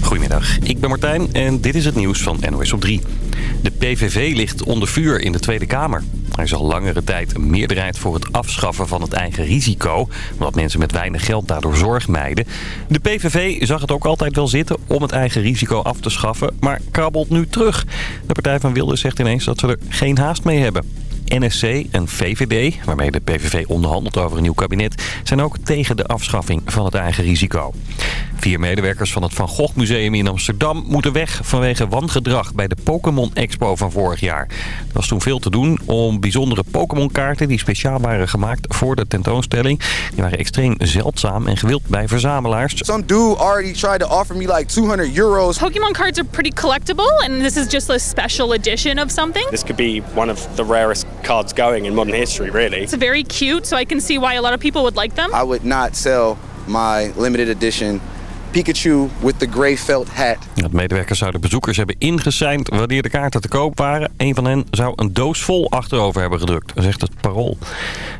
Goedemiddag, ik ben Martijn en dit is het nieuws van NOS op 3. De PVV ligt onder vuur in de Tweede Kamer. Er is al langere tijd een meerderheid voor het afschaffen van het eigen risico... omdat mensen met weinig geld daardoor zorg mijden. De PVV zag het ook altijd wel zitten om het eigen risico af te schaffen... maar krabbelt nu terug. De partij van Wilders zegt ineens dat ze er geen haast mee hebben. NSC en VVD, waarmee de PVV onderhandelt over een nieuw kabinet... zijn ook tegen de afschaffing van het eigen risico. Vier medewerkers van het Van Gogh Museum in Amsterdam moeten weg vanwege wangedrag bij de Pokémon Expo van vorig jaar. Er was toen veel te doen om bijzondere Pokémon kaarten die speciaal waren gemaakt voor de tentoonstelling. Die waren extreem zeldzaam en gewild bij verzamelaars. Some dude already tried to offer me like 200 euros. Pokemon cards are pretty collectible and this is just a special edition of something. This could be one of the rarest cards going in modern history, really. It's very cute, so I can see why a lot of people would like them. I would not sell my limited edition Pikachu with the gray felt hat. De medewerkers zouden bezoekers hebben ingeseind wanneer de kaarten te koop waren. Een van hen zou een doos vol achterover hebben gedrukt, zegt het parool.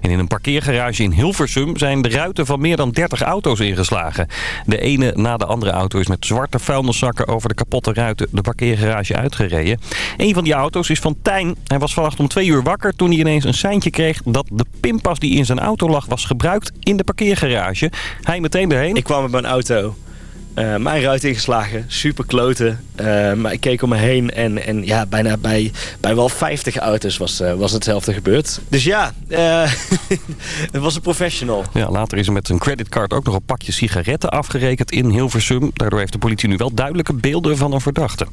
En in een parkeergarage in Hilversum zijn de ruiten van meer dan 30 auto's ingeslagen. De ene na de andere auto is met zwarte vuilniszakken over de kapotte ruiten de parkeergarage uitgereden. Een van die auto's is van Tijn. Hij was vannacht om twee uur wakker toen hij ineens een seintje kreeg dat de pinpas die in zijn auto lag was gebruikt in de parkeergarage. Hij meteen erheen. Ik kwam met mijn auto uh, mijn ruit ingeslagen, super kloten. Uh, maar ik keek om me heen en, en ja, bijna bij, bij wel 50 auto's was, uh, was hetzelfde gebeurd. Dus ja, het was een professional. Ja, later is er met zijn creditcard ook nog een pakje sigaretten afgerekend in Hilversum. Daardoor heeft de politie nu wel duidelijke beelden van een verdachte.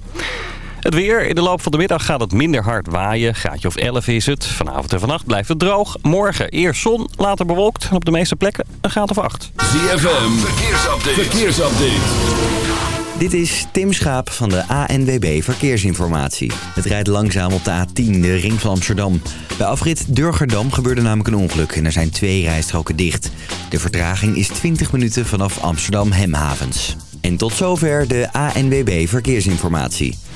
Het weer. In de loop van de middag gaat het minder hard waaien. Graadje of 11 is het. Vanavond en vannacht blijft het droog. Morgen eerst zon, later bewolkt. En op de meeste plekken een graad of 8. ZFM. Verkeersupdate. Verkeersupdate. Dit is Tim Schaap van de ANWB Verkeersinformatie. Het rijdt langzaam op de A10, de ring van Amsterdam. Bij afrit Durgerdam gebeurde namelijk een ongeluk en er zijn twee rijstroken dicht. De vertraging is 20 minuten vanaf Amsterdam Hemhavens. En tot zover de ANWB Verkeersinformatie.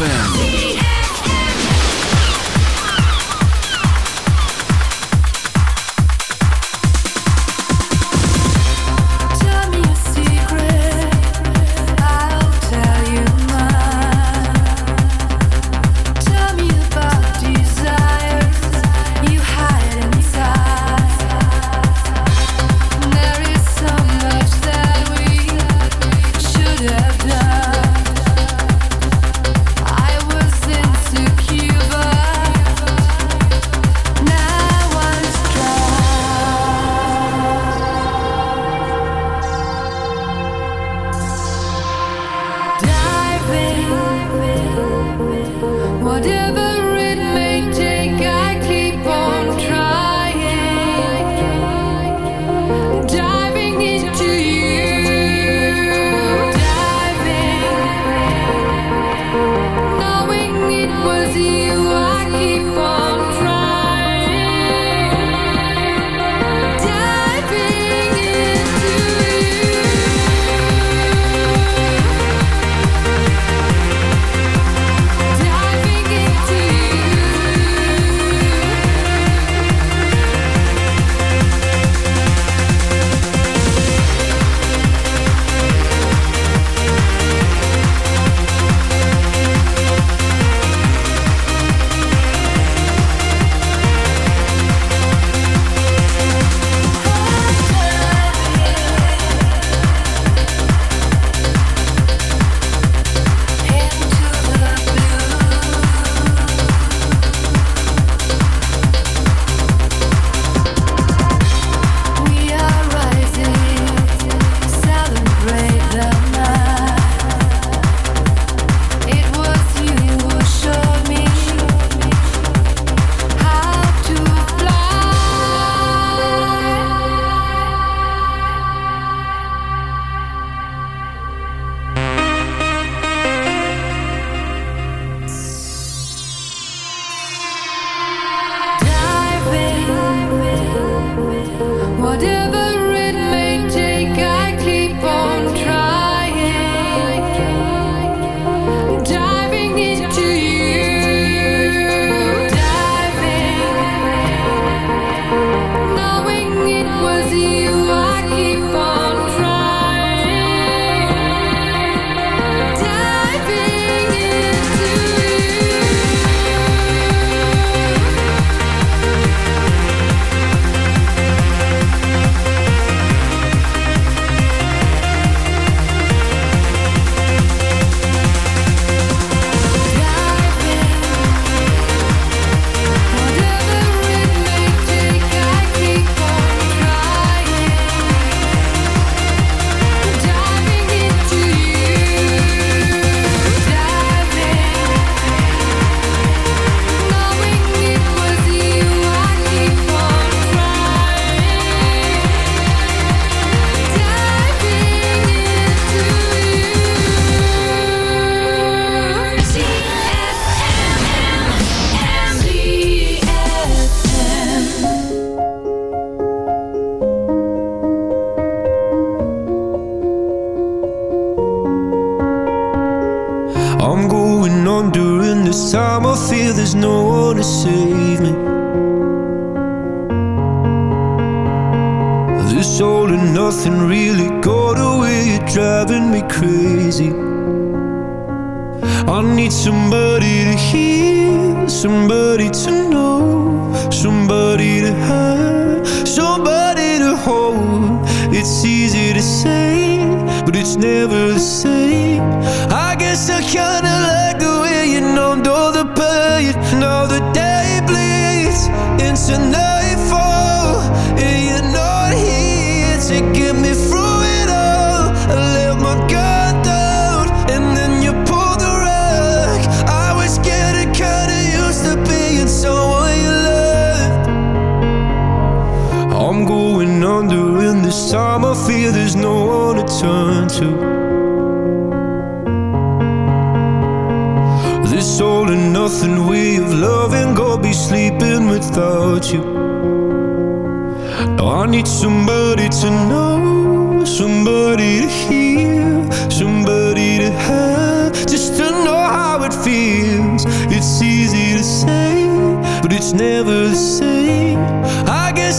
ZFM.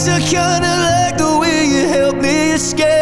I kinda let go way you help me escape.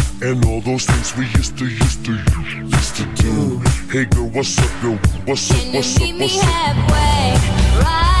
And all those things we used to, used to, used to do. Hey girl, what's up, yo? What's up, Can you what's up, meet me what's up? halfway? Right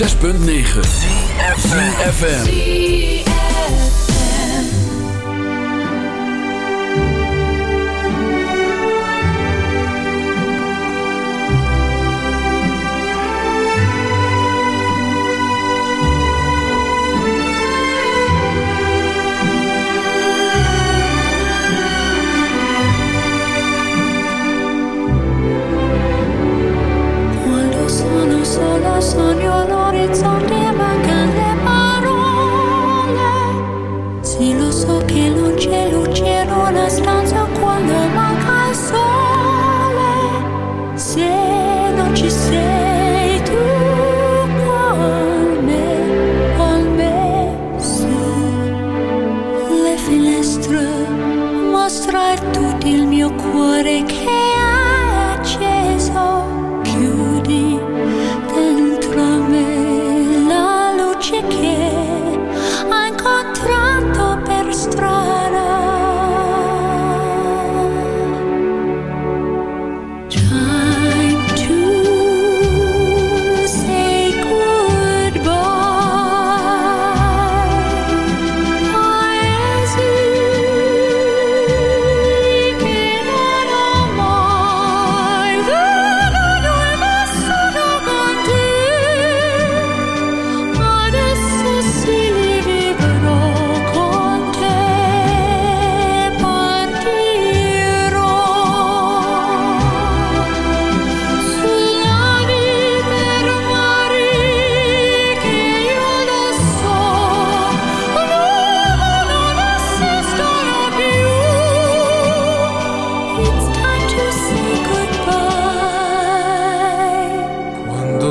106.9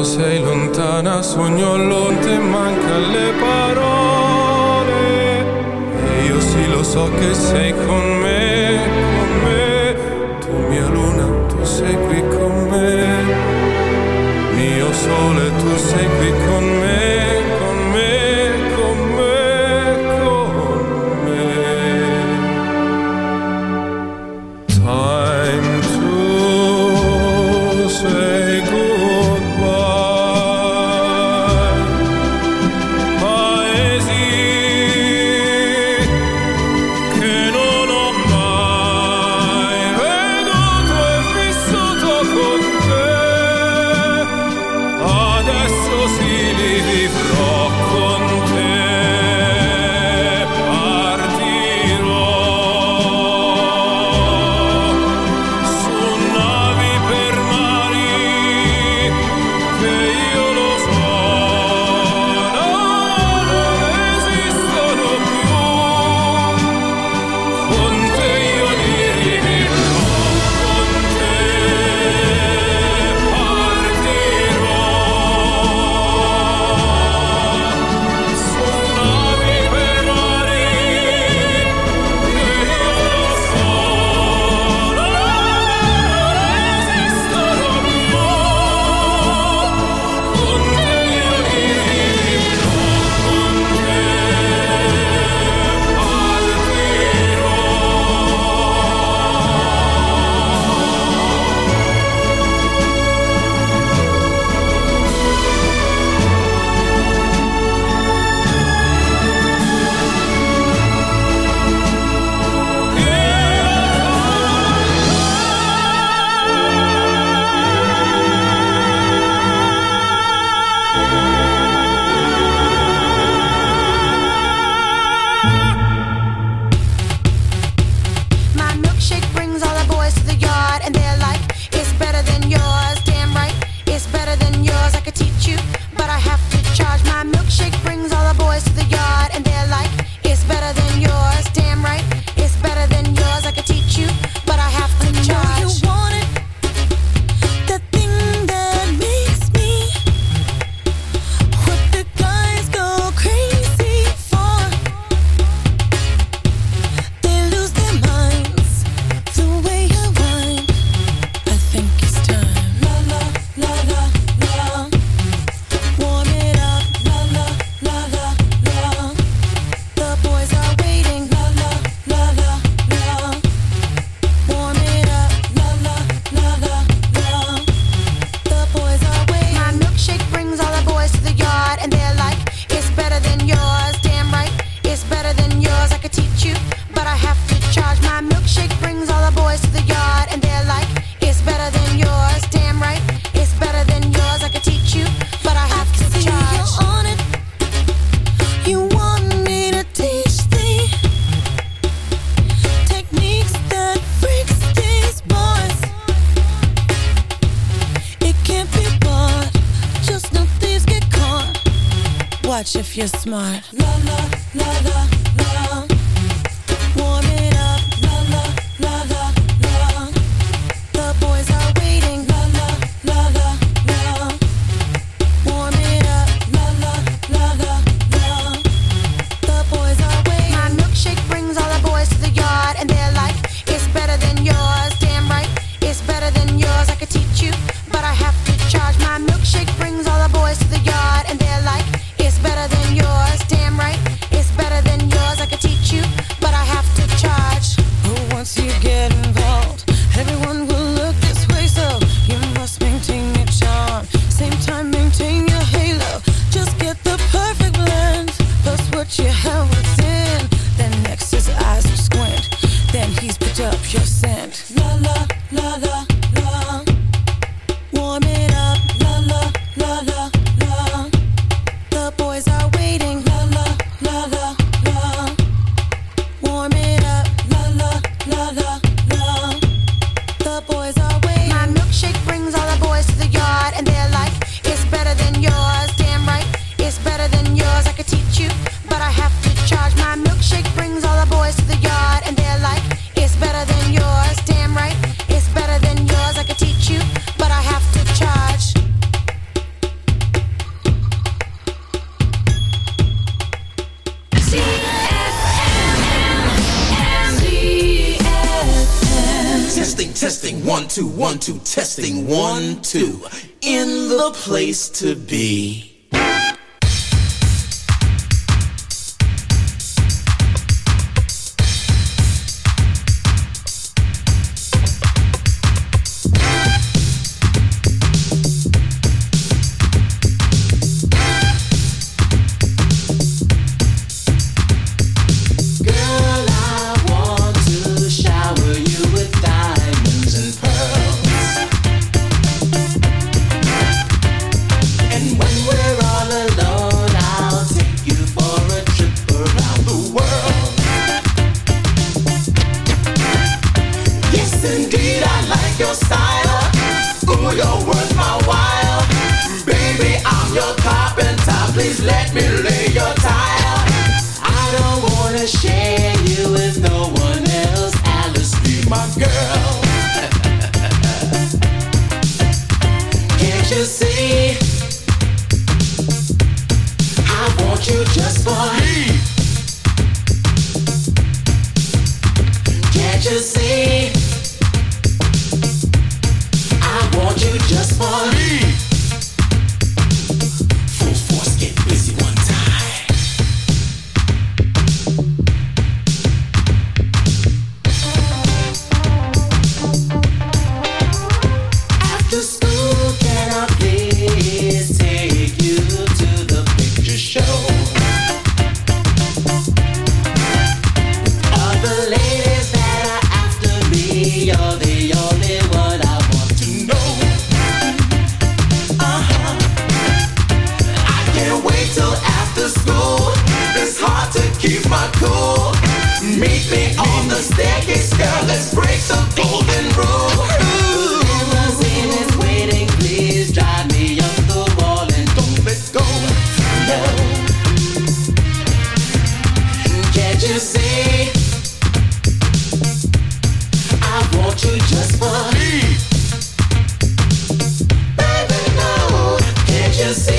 sei lontana, sogno all'onte, mancano le parole. E io sì lo so che sei con me, con me. Tu mia luna, tu sei qui con me. Mio sole, tu sei qui con me. Place to just see.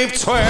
leave 12.